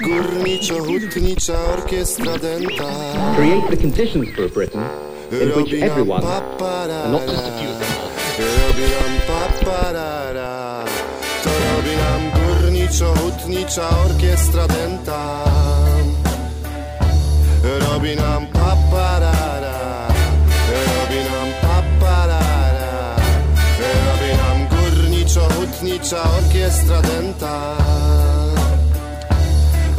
Górniczo-hutnicza orkiestra denta create the conditions for a Britain in which everyone, and not just a few Robi nam paparara. To robi nam górniczo-hutnicza orkiestra denta Robi nam paparara. Robi nam paparara. Robi nam górniczo-hutnicza orkiestra denta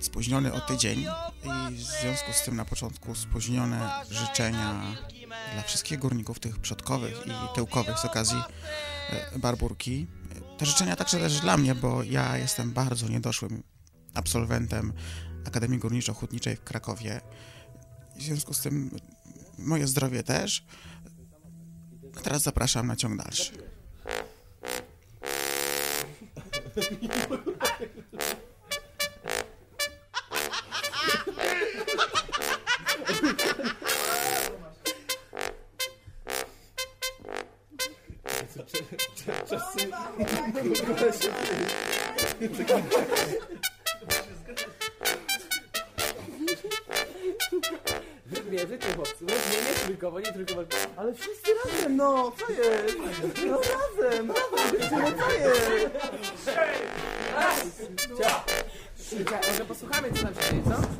spóźniony o tydzień i w związku z tym na początku spóźnione życzenia dla wszystkich górników tych przodkowych i tyłkowych z okazji e, Barburki. Te życzenia także też dla mnie, bo ja jestem bardzo niedoszłym absolwentem Akademii Górniczo-Hutniczej w Krakowie. W związku z tym moje zdrowie też. Teraz zapraszam na ciąg dalszy. Nie, życie chłopcy. Nie, nie trójkowo, nie trójkowo. Ale wszyscy razem, no, co jest? No razem, razem, no co jest? Cia. Cia, może posłuchamy, co tam się dzieje, co?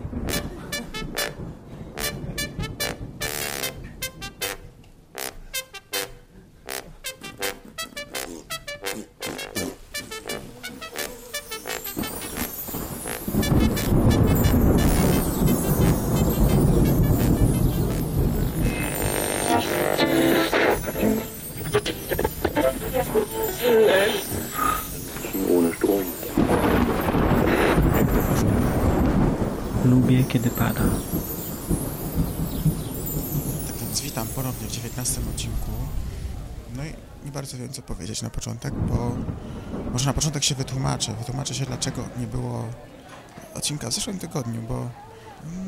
Nie bardzo wiem co powiedzieć na początek, bo może na początek się wytłumaczę. Wytłumaczę się dlaczego nie było odcinka w zeszłym tygodniu, bo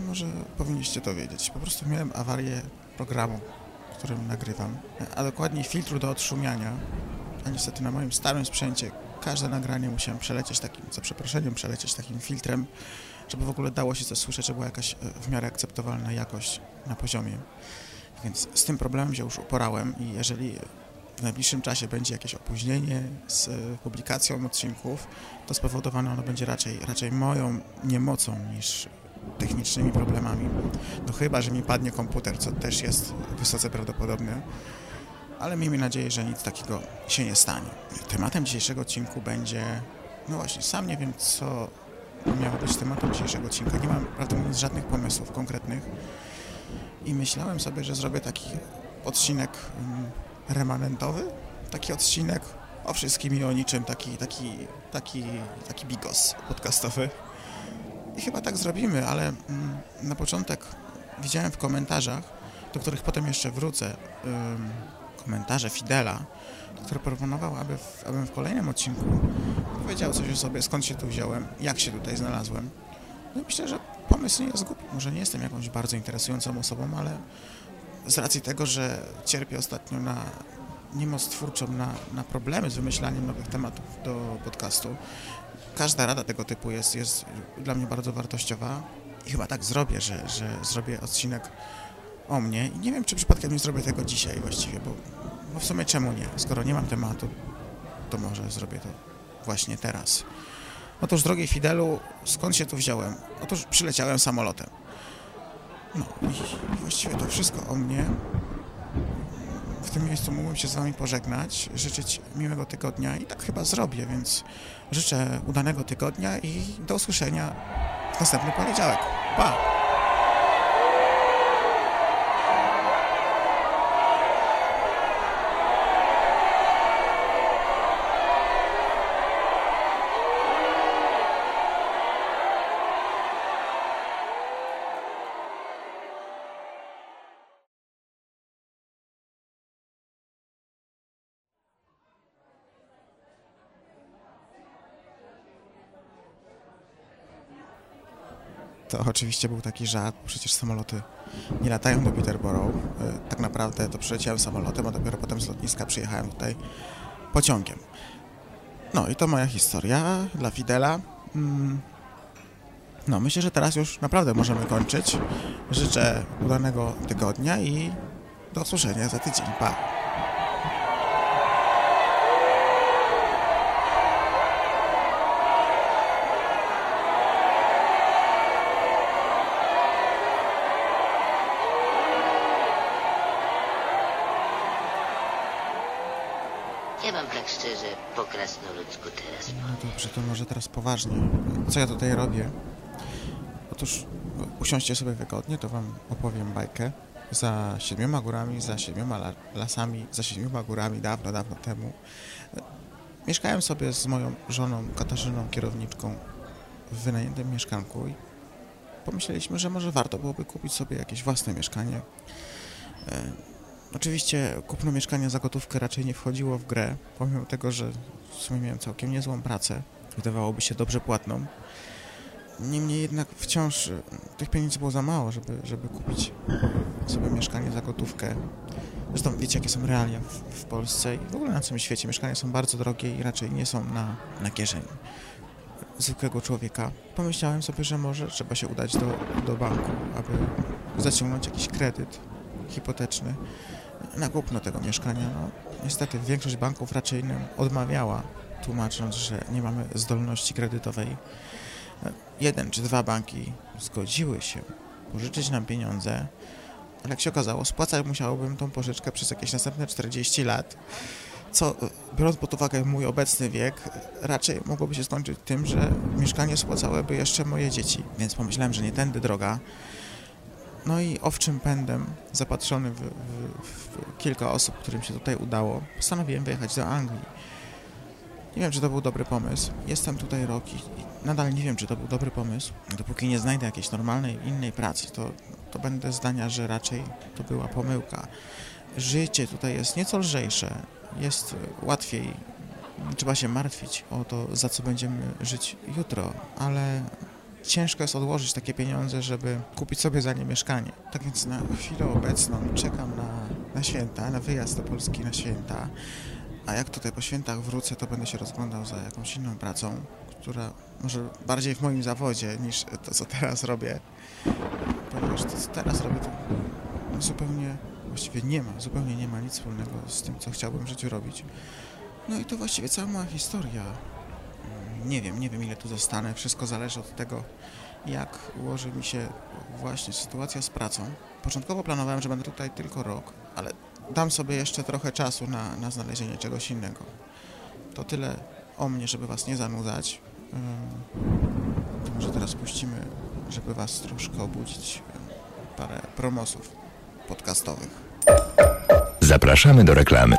może powinniście to wiedzieć. Po prostu miałem awarię programu, którym nagrywam, a dokładniej filtru do odszumiania. A niestety na moim starym sprzęcie każde nagranie musiałem przelecieć takim, za przeproszeniem, przelecieć takim filtrem, żeby w ogóle dało się coś słyszeć, żeby była jakaś e, w miarę akceptowalna jakość na poziomie. Więc z tym problemem się już uporałem i jeżeli w najbliższym czasie będzie jakieś opóźnienie z e, publikacją odcinków, to spowodowane ono będzie raczej, raczej moją niemocą niż technicznymi problemami. No chyba, że mi padnie komputer, co też jest wysoce prawdopodobne, ale miejmy nadzieję, że nic takiego się nie stanie. Tematem dzisiejszego odcinku będzie, no właśnie, sam nie wiem, co miało być tematem dzisiejszego odcinka. Nie mam, prawdę mówiąc, żadnych pomysłów konkretnych i myślałem sobie, że zrobię taki odcinek mm, remanentowy, taki odcinek o wszystkim i o niczym, taki, taki, taki, taki bigos podcastowy. I chyba tak zrobimy, ale mm, na początek widziałem w komentarzach, do których potem jeszcze wrócę, komentarze Fidela, który proponował, aby w, abym w kolejnym odcinku powiedział coś o sobie, skąd się tu wziąłem, jak się tutaj znalazłem. No i myślę, że pomysł nie jest głupi. Może nie jestem jakąś bardzo interesującą osobą, ale z racji tego, że cierpię ostatnio na niemoc twórczą, na, na problemy z wymyślaniem nowych tematów do podcastu, każda rada tego typu jest, jest dla mnie bardzo wartościowa i chyba tak zrobię, że, że zrobię odcinek o mnie i nie wiem, czy przypadkiem nie zrobię tego dzisiaj właściwie, bo, bo w sumie czemu nie? Skoro nie mam tematu, to może zrobię to właśnie teraz. Otóż, drogi Fidelu, skąd się tu wziąłem? Otóż przyleciałem samolotem. No i właściwie to wszystko o mnie. W tym miejscu mógłbym się z Wami pożegnać, życzyć miłego tygodnia i tak chyba zrobię, więc życzę udanego tygodnia i do usłyszenia w następny poniedziałek. Pa! To oczywiście był taki żart, przecież samoloty nie latają do Peterborough. E, Tak naprawdę to przyleciałem samolotem, a dopiero potem z lotniska przyjechałem tutaj pociągiem. No i to moja historia dla Fidela. Mm. No, myślę, że teraz już naprawdę możemy kończyć. Życzę udanego tygodnia i do usłyszenia za tydzień. Pa! Tak szczerze po krasnoludzku teraz No dobrze, to może teraz poważnie. Co ja tutaj robię? Otóż usiądźcie sobie wygodnie, to wam opowiem bajkę. Za siedmioma górami, za siedmioma la- lasami, za siedmioma górami, dawno, dawno temu. e, Mieszkałem sobie z moją żoną Katarzyną, kierowniczką, w wynajętym mieszkanku i pomyśleliśmy, że może warto byłoby kupić sobie jakieś własne mieszkanie. Oczywiście kupno mieszkania za gotówkę raczej nie wchodziło w grę, pomimo tego, że w sumie miałem całkiem niezłą pracę, wydawałoby się dobrze płatną. Niemniej jednak wciąż e, tych pieniędzy było za mało, żeby, żeby kupić sobie mieszkanie za gotówkę. Zresztą wiecie, jakie są realia w, w Polsce i w ogóle na całym świecie. Mieszkania są bardzo drogie i raczej nie są na, na kieszeń zwykłego człowieka. Pomyślałem sobie, że może trzeba się udać do, do banku, aby zaciągnąć jakiś kredyt hipoteczny na kupno tego mieszkania. No, niestety większość banków raczej nam odmawiała, tłumacząc, że nie mamy zdolności kredytowej. Jeden czy dwa banki zgodziły się pożyczyć nam pieniądze, ale jak się okazało, spłacać musiałbym tą pożyczkę przez jakieś następne 40 lat, co biorąc pod uwagę mój obecny wiek, raczej mogłoby się skończyć tym, że mieszkanie spłacałyby jeszcze moje dzieci. Więc pomyślałem, że nie tędy droga. No i owczym pędem, zapatrzony w, w, w kilka osób, którym się tutaj udało, postanowiłem wyjechać do Anglii. Nie wiem, czy to był dobry pomysł. Jestem tutaj rok i, nadal nie wiem, czy to był dobry pomysł. Dopóki nie znajdę jakiejś normalnej, innej pracy, to, to będę zdania, że raczej to była pomyłka. Życie tutaj jest nieco lżejsze, jest łatwiej. Trzeba się martwić o to, za co będziemy żyć jutro, ale ciężko jest odłożyć takie pieniądze, żeby kupić sobie za nie mieszkanie. Tak więc na chwilę obecną czekam na, na święta, na wyjazd do Polski na święta. A jak tutaj po świętach wrócę, to będę się rozglądał za jakąś inną pracą, która może bardziej w moim zawodzie niż to, co teraz robię. Ponieważ to, co teraz robię, to zupełnie, właściwie nie ma, zupełnie nie ma nic wspólnego z tym, co chciałbym w życiu robić. No i to właściwie cała moja historia. Nie wiem, nie wiem ile tu zostanę. Wszystko zależy od tego, jak ułoży mi się właśnie sytuacja z pracą. Początkowo planowałem, że będę tutaj tylko rok, ale dam sobie jeszcze trochę czasu na, na znalezienie czegoś innego. To tyle o mnie, żeby was nie zanudzać. To może teraz puścimy, żeby was troszkę obudzić, ym, parę promosów podcastowych. Zapraszamy do reklamy.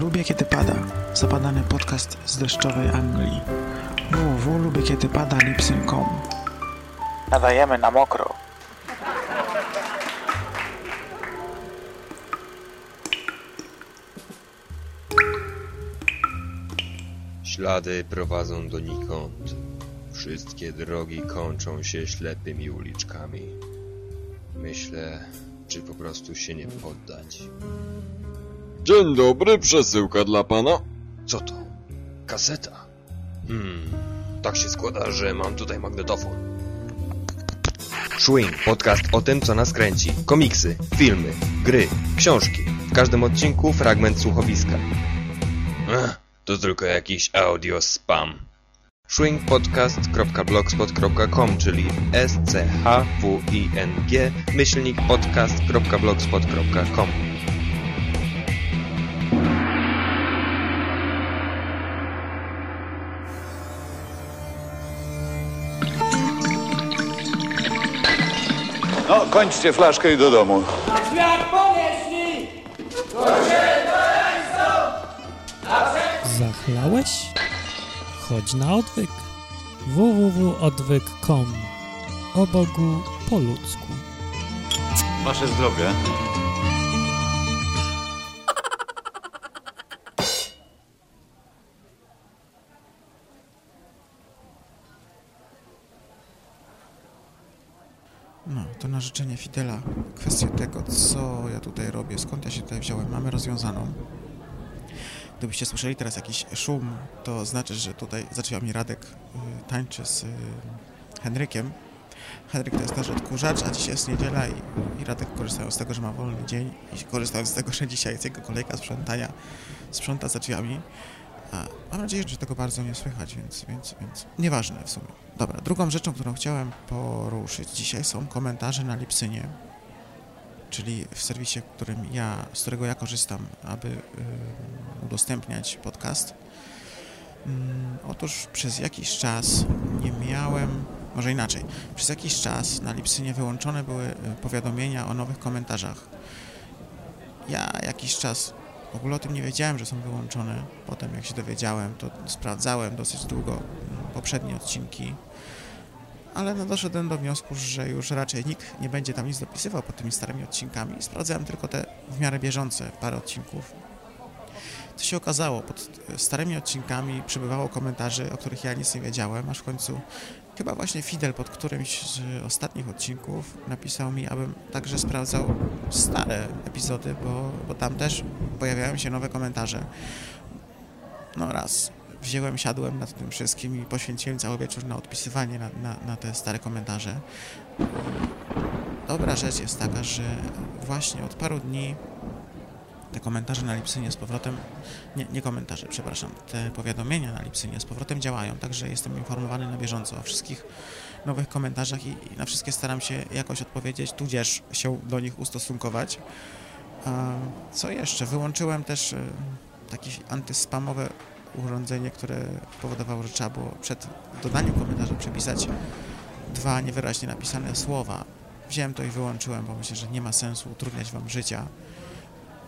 Lubię kiedy pada. Zapadany podcast z deszczowej Anglii. www.lubiekiedypada.lipsyn.com Nadajemy na mokro. Ślady prowadzą donikąd. Wszystkie drogi kończą się ślepymi uliczkami. Myślę, czy po prostu się nie poddać. Dzień dobry, przesyłka dla pana. Co to? Kaseta? Hmm, tak się składa, że mam tutaj magnetofon. Swing, podcast o tym, co nas kręci. Komiksy, filmy, gry, książki. W każdym odcinku fragment słuchowiska. Ech, to tylko jakiś audio spam. swingpodcast.blogspot.com, czyli s c h w i n g myślnik podcast.blogspot.com. kończcie flaszkę i do domu. Zachlałeś? Chodź na odwyk. www.odwyk.com O Bogu po ludzku. Wasze zdrowie. Na życzenie Fidela kwestię tego, co ja tutaj robię, skąd ja się tutaj wziąłem, mamy rozwiązaną. Gdybyście słyszeli teraz jakiś szum, to znaczy, że tutaj zaczęła mi Radek y, tańczy z y, Henrykiem. Henryk to jest nasz odkurzacz, a dzisiaj jest niedziela i, i Radek korzystając z tego, że ma wolny dzień i korzystając z tego, że dzisiaj jest jego kolejka sprzątania, sprząta za drzwiami. Mam nadzieję, że tego bardzo nie słychać, więc, więc, więc nieważne w sumie. Dobra, drugą rzeczą, którą chciałem poruszyć dzisiaj są komentarze na Lipsynie, czyli w serwisie, którym ja, z którego ja korzystam, aby udostępniać podcast. Mm, otóż przez jakiś czas nie miałem, może inaczej, przez jakiś czas na Lipsynie wyłączone były y, powiadomienia o nowych komentarzach. Ja jakiś czas w ogóle o tym nie wiedziałem, że są wyłączone. Potem jak się dowiedziałem, to sprawdzałem dosyć długo mm, poprzednie odcinki, ale no doszedłem do wniosku, że już raczej nikt nie będzie tam nic dopisywał pod tymi starymi odcinkami. Sprawdzałem tylko te w miarę bieżące parę odcinków. Co się okazało, pod starymi odcinkami przybywało komentarzy, o których ja nic nie wiedziałem, aż w końcu chyba właśnie Fidel pod którymś z ostatnich odcinków napisał mi, abym także sprawdzał stare epizody, bo, bo tam też pojawiają się nowe komentarze. No raz wziąłem, siadłem nad tym wszystkim i poświęciłem cały wieczór na odpisywanie na, na, na te stare komentarze. Dobra rzecz jest taka, że właśnie od paru dni te komentarze na Lipsynie z powrotem, nie, nie komentarze, przepraszam, te powiadomienia na Lipsynie z powrotem działają, także jestem informowany na bieżąco o wszystkich nowych komentarzach i, i na wszystkie staram się jakoś odpowiedzieć, tudzież się do nich ustosunkować. Co jeszcze? Wyłączyłem też e, takie antyspamowe urządzenie, które powodowało, że trzeba było przed dodaniem komentarza przepisać dwa niewyraźnie napisane słowa. Wziąłem to i wyłączyłem, bo myślę, że nie ma sensu utrudniać Wam życia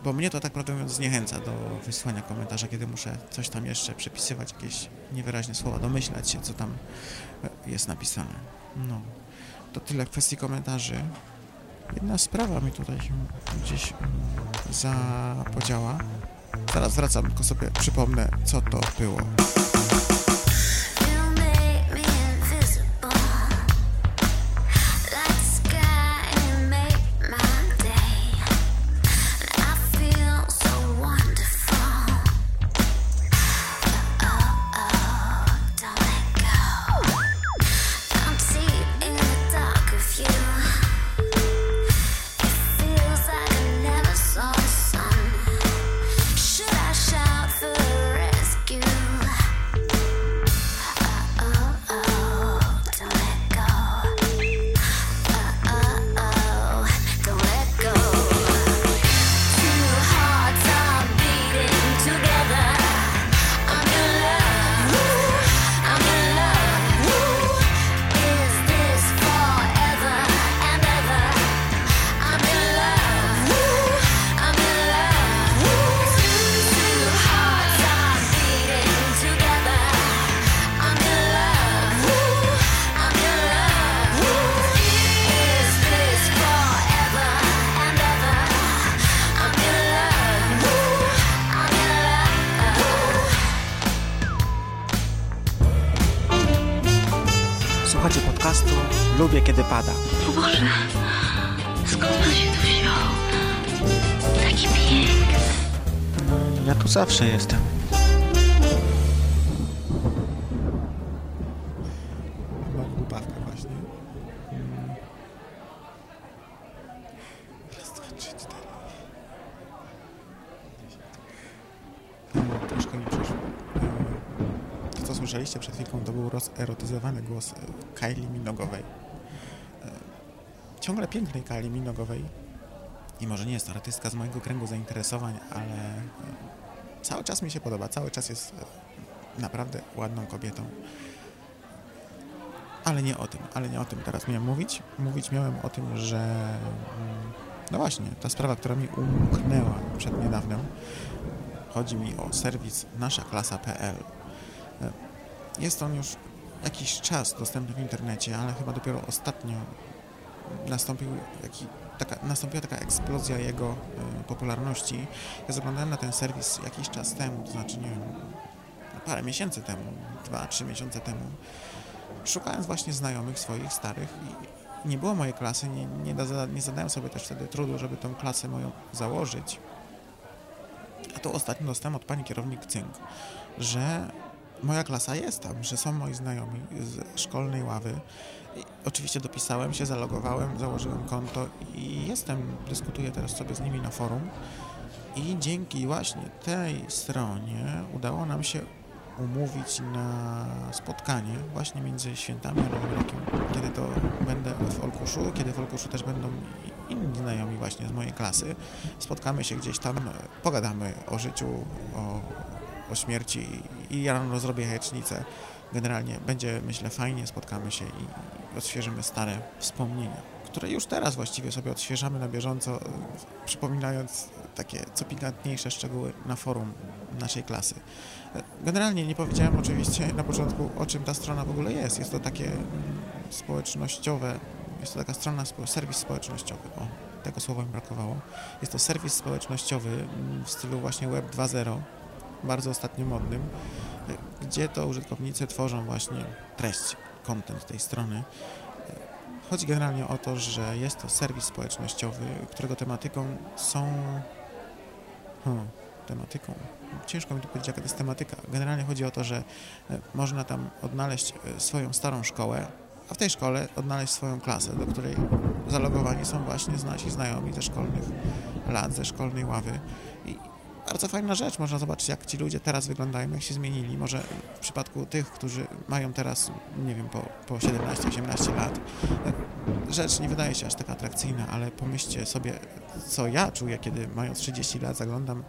bo mnie to tak prawdę mówiąc zniechęca do wysłania komentarza, kiedy muszę coś tam jeszcze przepisywać, jakieś niewyraźne słowa, domyślać się, co tam jest napisane. No, to tyle kwestii komentarzy. Jedna sprawa mi tutaj się gdzieś mm, zapodziała. Zaraz wracam, tylko sobie przypomnę, co to było. Podcastu Lubię Kiedy Pada. O Boże, skąd pan się tu wziął? Taki piękny. Ja tu zawsze jestem. Słyszeliście przed chwilką, to był rozerotyzowany głos e, Kylie Minogowej. E, Ciągle pięknej Kylie Minogowej. I może nie jest to artystka z mojego kręgu zainteresowań, ale e, cały czas mi się podoba. Cały czas jest naprawdę ładną kobietą. Ale nie o tym, ale nie o tym teraz miałem mówić. Mówić miałem o tym, że mm, no właśnie, ta sprawa, która mi umknęła przed niedawnem, chodzi mi o serwis naszaklasa.pl. Jest on już jakiś czas dostępny w internecie, ale chyba dopiero ostatnio nastąpił jaki, taka, nastąpiła taka eksplozja jego e, popularności. Ja zaglądałem na ten serwis jakiś czas temu, to znaczy, nie wiem, parę miesięcy temu, dwa, trzy miesiące temu, szukając właśnie znajomych swoich starych nie było mojej klasy, nie, nie, da, nie zadałem sobie też wtedy trudu, żeby tą klasę moją założyć. A tu ostatnio dostałem od pani kierownik cynk, że moja klasa jest tam, że są moi znajomi z szkolnej ławy. I oczywiście dopisałem się, zalogowałem, założyłem konto i jestem, dyskutuję teraz sobie z nimi na forum. I dzięki właśnie tej stronie udało nam się umówić na spotkanie właśnie między świętami a Nowym Rokiem, kiedy to będę w Olkuszu, kiedy w Olkuszu też będą inni znajomi właśnie z mojej klasy. Spotkamy się gdzieś tam, pogadamy o życiu, o, o śmierci i ja rozrobię jajecznicę. Generalnie będzie, myślę, fajnie, spotkamy się i odświeżymy stare wspomnienia które już teraz właściwie sobie odświeżamy na bieżąco, przypominając takie co pikantniejsze szczegóły na forum naszej klasy. Generalnie nie powiedziałem oczywiście na początku, o czym ta strona w ogóle jest. Jest to takie społecznościowe, jest to taka strona, serwis społecznościowy, o, tego słowa mi brakowało. Jest to serwis społecznościowy w stylu właśnie Web 2.0, bardzo ostatnio modnym, gdzie to użytkownicy tworzą właśnie treść, content tej strony. Chodzi generalnie o to, że jest to serwis społecznościowy, którego tematyką są... Hmm, tematyką. Ciężko mi tu powiedzieć, jaka to jest tematyka. Generalnie chodzi o to, że e, można tam odnaleźć e, swoją starą szkołę, a w tej szkole odnaleźć swoją klasę, do której zalogowani są właśnie nasi znajomi ze szkolnych lat, ze szkolnej ławy. I bardzo fajna rzecz, można zobaczyć, jak ci ludzie teraz wyglądają, jak się zmienili. Może w przypadku tych, którzy mają teraz, nie wiem, po, po 17-18 lat, e, rzecz nie wydaje się aż tak atrakcyjna, ale pomyślcie sobie, co ja czuję, kiedy mając 30 lat zaglądam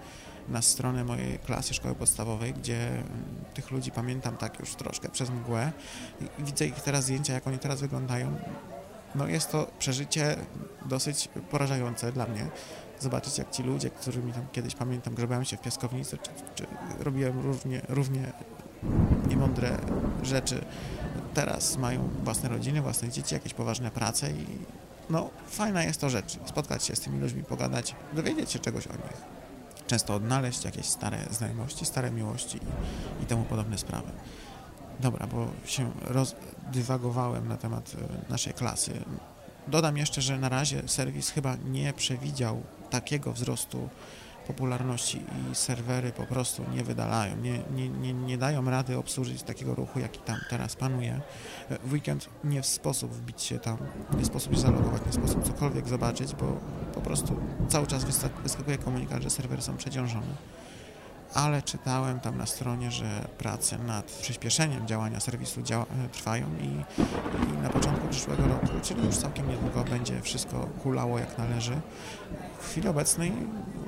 na stronę mojej klasy szkoły podstawowej, gdzie mm, tych ludzi pamiętam tak już troszkę przez mgłę i widzę ich teraz zdjęcia, jak oni teraz wyglądają. No jest to przeżycie dosyć porażające dla mnie. Zobaczyć, jak ci ludzie, którymi tam kiedyś pamiętam, grzebałem się w piaskownicy, czy, czy robiłem równie, równie niemądre rzeczy, teraz mają własne rodziny, własne dzieci, jakieś poważne prace i no fajna jest to rzecz, spotkać się z tymi ludźmi, pogadać, dowiedzieć się czegoś o nich często odnaleźć jakieś stare znajomości, stare miłości i, i temu podobne sprawy. Dobra, bo się rozdywagowałem na temat e, naszej klasy. Dodam jeszcze, że na razie serwis chyba nie przewidział takiego wzrostu popularności i serwery po prostu nie wydalają, nie, nie, nie, nie dają rady obsłużyć takiego ruchu, jaki tam teraz panuje. W weekend nie w sposób wbić się tam, nie sposób się zalogować, nie sposób cokolwiek zobaczyć, bo po prostu cały czas wyskakuje komunikat, że serwery są przeciążone. Ale czytałem tam na stronie, że prace nad przyspieszeniem działania serwisu działa, trwają i, i na początku przyszłego roku, czyli już całkiem niedługo będzie wszystko kulało jak należy. W chwili obecnej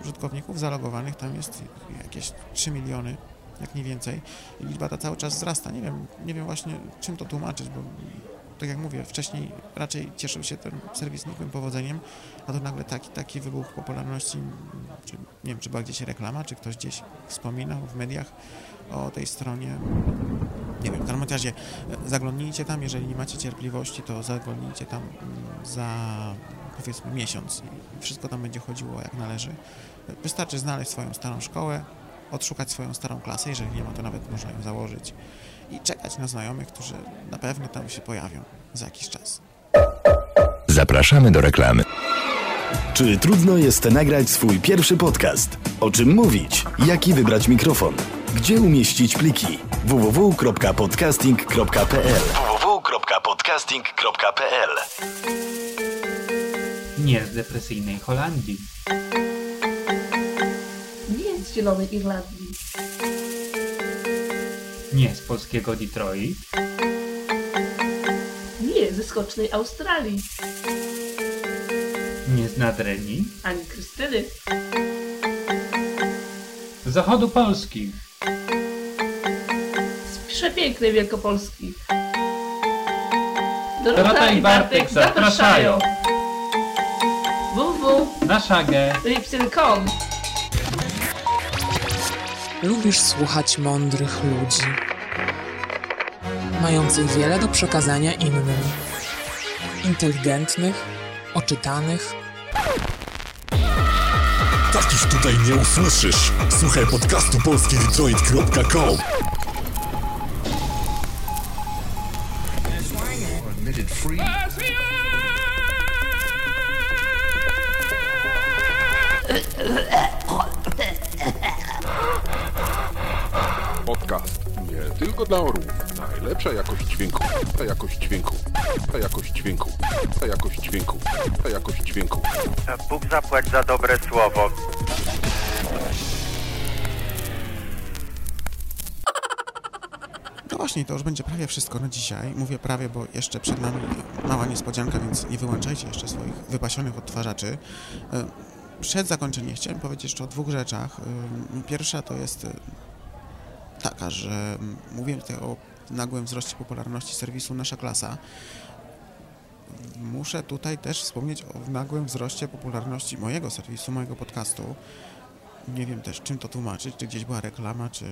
użytkowników zalogowanych tam jest jakieś 3 miliony, jak nie więcej. I liczba ta cały czas wzrasta. Nie wiem, nie wiem właśnie czym to tłumaczyć, bo tak jak mówię, wcześniej raczej cieszył się ten serwis nikłym powodzeniem, a to nagle taki, taki wybuch popularności, czy, nie wiem, czy była gdzieś reklama, czy ktoś gdzieś wspominał w mediach o tej stronie. Nie wiem, w każdym razie zaglądnijcie tam, jeżeli nie macie cierpliwości, to zaglądnijcie tam mm, za powiedzmy miesiąc i wszystko tam będzie chodziło jak należy. Wystarczy znaleźć swoją starą szkołę, odszukać swoją starą klasę, jeżeli nie ma, to nawet można ją założyć i czekać na znajomych, którzy na pewno tam się pojawią za jakiś czas. Zapraszamy do reklamy. Czy trudno jest nagrać swój pierwszy podcast? O czym mówić? Jaki wybrać mikrofon? Gdzie umieścić pliki? www.podcasting.pl www.podcasting.pl Nie z depresyjnej Holandii. Nie z Zielonej Irlandii. Nie z polskiego Detroit. Nie ze skocznej Australii. Nie z Nadrenii. Ani Krystyny. Z zachodu Polski. Z przepięknej Wielkopolski. Dorota i Bartek zapraszają. www. Lubisz słuchać mądrych ludzi, mających wiele do przekazania innym, inteligentnych, oczytanych. Takich tutaj nie usłyszysz. Słuchaj podcastu polskiedetroit.com Ta jakość dźwięku. Ta jakość dźwięku. Ta jakość dźwięku. Ta jakość dźwięku. Bóg zapłać za dobre słowo. No właśnie, to już będzie prawie wszystko na dzisiaj. Mówię prawie, bo jeszcze przed nami mała niespodzianka, więc nie wyłączajcie jeszcze swoich wypasionych odtwarzaczy. E, Przed zakończeniem chciałem powiedzieć jeszcze o dwóch rzeczach. E, Pierwsza to jest e, taka, że mówiłem tutaj o nagłym wzroście popularności serwisu Nasza Klasa. Muszę tutaj też wspomnieć o nagłym wzroście popularności mojego serwisu, mojego podcastu. Nie wiem też, czym to tłumaczyć, czy gdzieś była reklama, czy,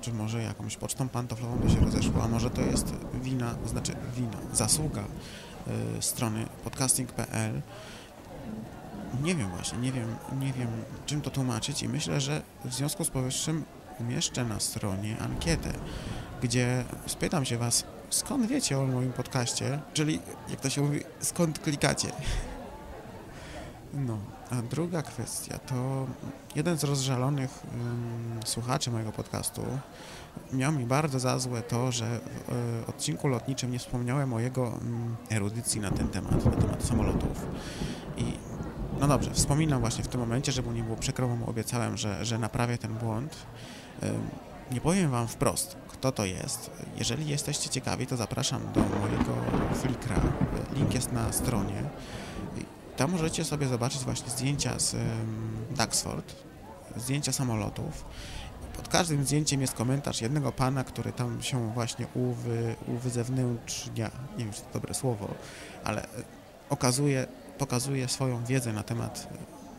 czy może jakąś pocztą pantoflową to się rozeszło, a może to jest wina, znaczy wina, zasługa y, strony podcasting.pl. Nie wiem właśnie, nie wiem, nie wiem, czym to tłumaczyć i myślę, że w związku z powyższym umieszczę na stronie ankietę, gdzie spytam się Was, skąd wiecie o moim podcaście, czyli, jak to się mówi, skąd klikacie. No, a druga kwestia to jeden z rozżalonych ym, słuchaczy mojego podcastu miał mi bardzo za złe to, że w y, odcinku lotniczym nie wspomniałem o jego ym, erudycji na ten temat, na temat samolotów. I no dobrze, wspominam właśnie w tym momencie, żeby nie było przykro, bo mu obiecałem, że, że naprawię ten błąd. Ym, nie powiem wam wprost, kto to jest. Jeżeli jesteście ciekawi, to zapraszam do mojego Flickra. Link jest na stronie. Tam możecie sobie zobaczyć właśnie zdjęcia z um, Duxford, zdjęcia samolotów. Pod każdym zdjęciem jest komentarz jednego pana, który tam się właśnie uwy, uwyzewnętrznia, nie wiem, czy to dobre słowo, ale okazuje, pokazuje swoją wiedzę na temat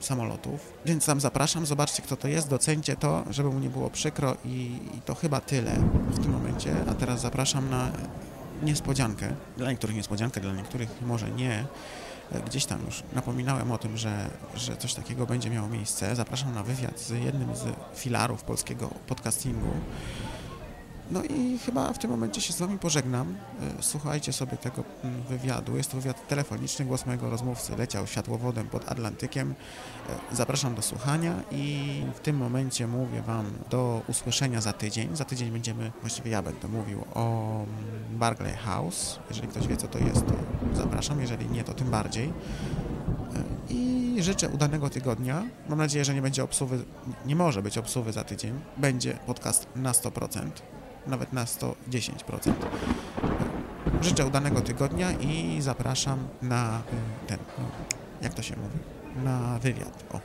samolotów. Więc tam zapraszam, zobaczcie kto to jest, docencie to, żeby mu nie było przykro i, i to chyba tyle w tym momencie. A teraz zapraszam na niespodziankę. Dla niektórych niespodziankę, dla niektórych może nie. Gdzieś tam już napominałem o tym, że, że coś takiego będzie miało miejsce. Zapraszam na wywiad z jednym z filarów polskiego podcastingu. No i chyba w tym momencie się z Wami pożegnam. Słuchajcie sobie tego wywiadu. Jest to wywiad telefoniczny. Głos mojego rozmówcy leciał światłowodem pod Atlantykiem. Zapraszam do słuchania i w tym momencie mówię Wam do usłyszenia za tydzień. Za tydzień będziemy, właściwie ja będę mówił o Barclay House. Jeżeli ktoś wie, co to jest, to zapraszam. Jeżeli nie, to tym bardziej. I życzę udanego tygodnia. Mam nadzieję, że nie będzie obsuwy, nie może być obsuwy za tydzień. Będzie podcast na 100% nawet na 110%. Życzę udanego tygodnia i zapraszam na ten, jak to się mówi, na wywiad. O,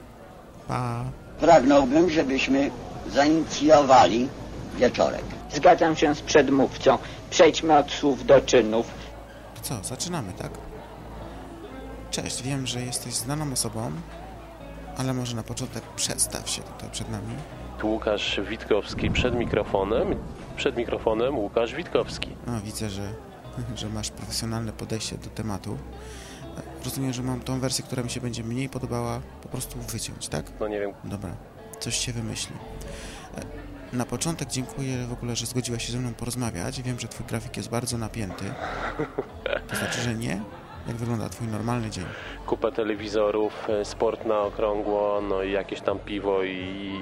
pa. Pragnąłbym, żebyśmy zainicjowali wieczorek. Zgadzam się z przedmówcą. Przejdźmy od słów do czynów. To co, zaczynamy, tak? Cześć, wiem, że jesteś znaną osobą, ale może na początek przedstaw się tutaj przed nami. Łukasz Witkowski przed mikrofonem. Przed mikrofonem Łukasz Witkowski. A, widzę, że, że masz profesjonalne podejście do tematu. Rozumiem, że mam tą wersję, która mi się będzie mniej podobała, po prostu wyciąć, tak? No nie wiem. Dobra, coś się wymyśli. Na początek dziękuję w ogóle, że zgodziłaś się ze mną porozmawiać. Wiem, że twój grafik jest bardzo napięty. To znaczy, że nie? Jak wygląda twój normalny dzień? Kupa telewizorów, sport na okrągło, no i jakieś tam piwo i,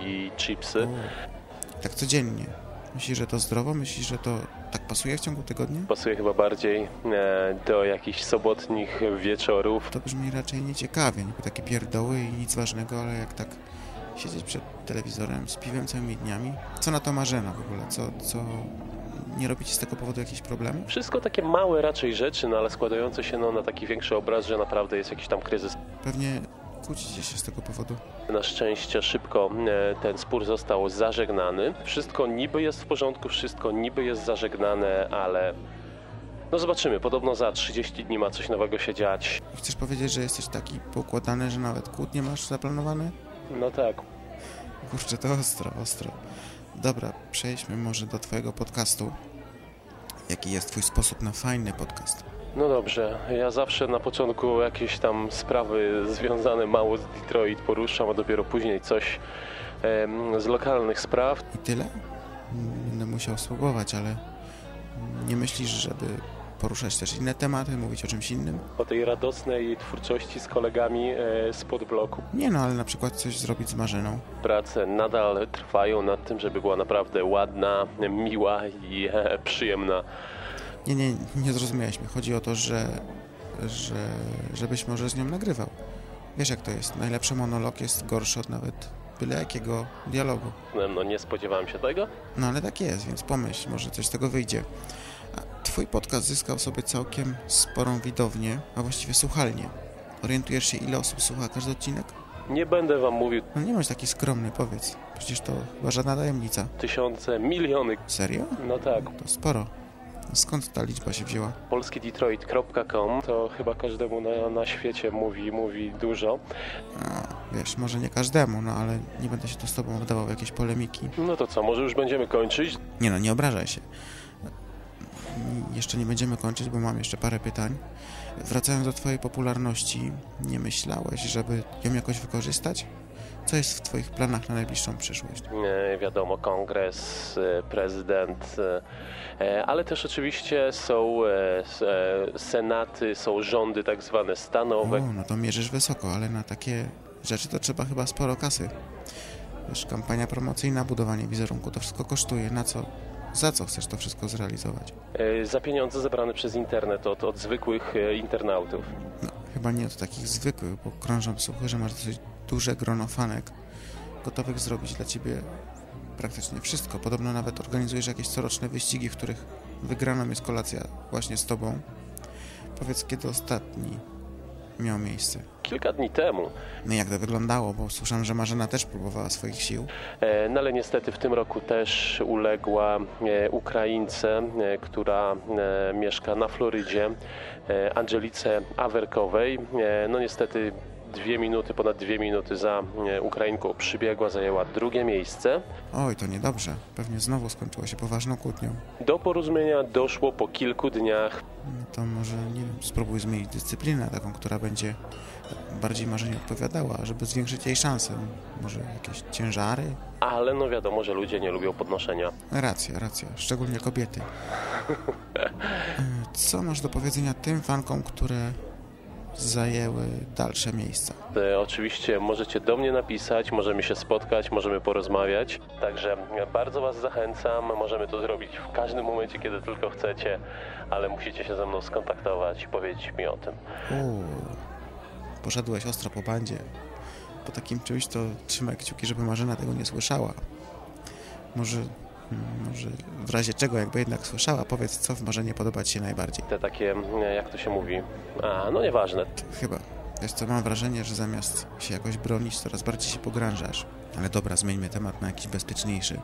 i chipsy. O, tak codziennie. Myślisz, że to zdrowo? Myślisz, że to tak pasuje w ciągu tygodnia? Pasuje chyba bardziej e, do jakichś sobotnich wieczorów. To brzmi raczej nieciekawie, niby takie pierdoły i nic ważnego, ale jak tak siedzieć przed telewizorem z piwem całymi dniami. Co na to Marzena w ogóle? Co, co nie robicie z tego powodu jakichś problemów? Wszystko takie małe raczej rzeczy, no ale składające się no, na taki większy obraz, że naprawdę jest jakiś tam kryzys. Pewnie kłócicie się z tego powodu. Na szczęście szybko e, ten spór został zażegnany. Wszystko niby jest w porządku, wszystko niby jest zażegnane, ale no zobaczymy. Podobno za 30 dni ma coś nowego się dziać. Chcesz powiedzieć, że jesteś taki poukładany, że nawet kłótnie masz zaplanowane? No tak. Kurczę, to ostro, ostro. Dobra, przejdźmy może do twojego podcastu. Jaki jest twój sposób na fajny podcast? No dobrze, ja zawsze na początku jakieś tam sprawy związane mało z Detroit poruszam, a dopiero później coś em, z lokalnych spraw. I tyle? Będę musiał spróbować, ale nie myślisz, żeby poruszać też inne tematy, mówić o czymś innym. O tej radosnej twórczości z kolegami e, spod bloku. Nie no, ale na przykład coś zrobić z Marzeną. Prace nadal trwają nad tym, żeby była naprawdę ładna, miła i e, przyjemna. Nie, nie, nie zrozumiałeś mnie. Chodzi o to, że, że żebyś może z nią nagrywał. Wiesz jak to jest. Najlepszy monolog jest gorszy od nawet byle jakiego dialogu. No, no nie spodziewałem się tego. No ale tak jest, więc pomyśl, może coś z tego wyjdzie. Twój podcast zyskał sobie całkiem sporą widownię, a właściwie słuchalnię. Orientujesz się, ile osób słucha każdy odcinek? Nie będę wam mówił No nie bądź taki skromny, powiedz. Przecież to chyba żadna tajemnica. tysiące, miliony. Serio? No tak. To sporo. Skąd ta liczba się wzięła? polskidetroit.com to chyba każdemu na, na świecie mówi, mówi dużo. A, wiesz, może nie każdemu, no ale nie będę się tu z tobą wdawał w jakieś polemiki. No to co, może już będziemy kończyć? Nie no, nie obrażaj się. Jeszcze nie będziemy kończyć, bo mam jeszcze parę pytań. Wracając do twojej popularności, nie myślałeś, żeby ją jakoś wykorzystać? Co jest w twoich planach na najbliższą przyszłość? E, wiadomo, kongres, e, prezydent, e, ale też oczywiście są senaty, są rządy tak zwane stanowe. O, no to mierzysz wysoko, ale na takie rzeczy to trzeba chyba sporo kasy. Wiesz, kampania promocyjna, budowanie wizerunku, to wszystko kosztuje. Na co? Za co chcesz to wszystko zrealizować? E, za pieniądze zebrane przez internet od, od zwykłych e, internautów. No, chyba nie od takich zwykłych, bo krążą słuchy, że masz dosyć duże grono fanek gotowych zrobić dla ciebie praktycznie wszystko. Podobno nawet organizujesz jakieś coroczne wyścigi, w których wygraną jest kolacja właśnie z tobą. Powiedz, kiedy ostatni miał miejsce? Kilka dni temu. No jak to wyglądało, bo słyszałem, że Marzena też próbowała swoich sił. E, No ale niestety w tym roku też uległa e, Ukraińce, e, która mieszka na Florydzie, Angelice Awerkowej. No niestety dwie minuty, ponad dwie minuty za e, Ukrainką przybiegła, zajęła drugie miejsce. Oj, to niedobrze. Pewnie znowu skończyło się poważną kłótnią. Do porozumienia doszło po kilku dniach. No to może, nie wiem, spróbuj zmienić dyscyplinę taką, która będzie bardziej Marzenie odpowiadała, żeby zwiększyć jej szanse. Może jakieś ciężary? Ale no wiadomo, że ludzie nie lubią podnoszenia. Racja, racja. Szczególnie kobiety. E, Co masz do powiedzenia tym fankom, które zajęły dalsze miejsca? Oczywiście możecie do mnie napisać, możemy się spotkać, możemy porozmawiać. Także bardzo Was zachęcam. Możemy to zrobić w każdym momencie, kiedy tylko chcecie, ale musicie się ze mną skontaktować i powiedzieć mi o tym. Uuu, poszedłeś ostro po bandzie. Po takim czymś to trzymaj kciuki, żeby Marzena tego nie słyszała. Może, może w razie czego, jakby jednak słyszała, powiedz, co w Marzenie podoba Ci się najbardziej. Te takie, e, jak to się mówi, a no nieważne. Chyba. Wiesz co, mam wrażenie, że zamiast się jakoś bronić, coraz bardziej się pogrążasz. Ale dobra, zmieńmy temat na jakiś bezpieczniejszy.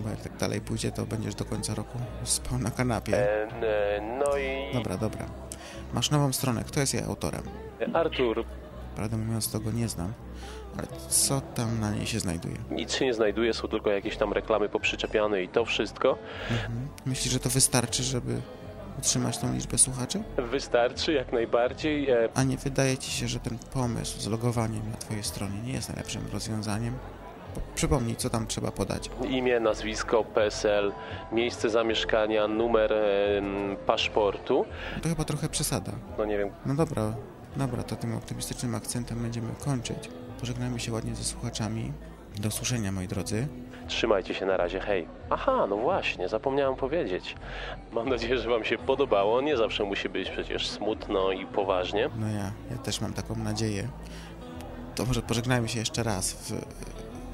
Bo jak tak dalej pójdzie, to będziesz do końca roku spał na kanapie. E, e, No i Dobra, dobra. Masz nową stronę. Kto jest jej autorem? Artur, Prawdę mówiąc, to go nie znam. Ale co tam na niej się znajduje? nic się nie znajduje, są tylko jakieś tam reklamy poprzyczepiane i to wszystko. Mhm. Myślisz, że to wystarczy, żeby utrzymać tą liczbę słuchaczy? Wystarczy jak najbardziej. E, A nie wydaje ci się, że ten pomysł z logowaniem na twojej stronie nie jest najlepszym rozwiązaniem? Przypomnij, co tam trzeba podać. Imię, nazwisko, PESEL, miejsce zamieszkania, numer e, paszportu. To chyba trochę przesada. No nie wiem, No dobra, dobra, to tym optymistycznym akcentem będziemy kończyć. Pożegnajmy się ładnie ze słuchaczami. Do usłyszenia, moi drodzy. trzymajcie się na razie, hej. Aha, no właśnie, zapomniałem powiedzieć. Mam nadzieję, że Wam się podobało. Nie zawsze musi być przecież smutno i poważnie. No ja, ja też mam taką nadzieję. To może pożegnajmy się jeszcze raz w,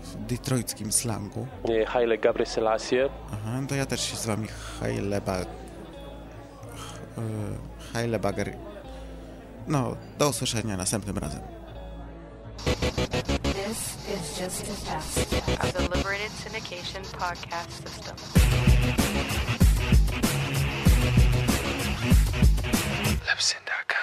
w detroitskim slangu. E, Haile Gabry Selassie. Aha, to ja też się z wami Haileba... Hailebagger... No, do usłyszenia następnym razem. This is just a test of the Liberated Syndication podcast system. Lepsinda.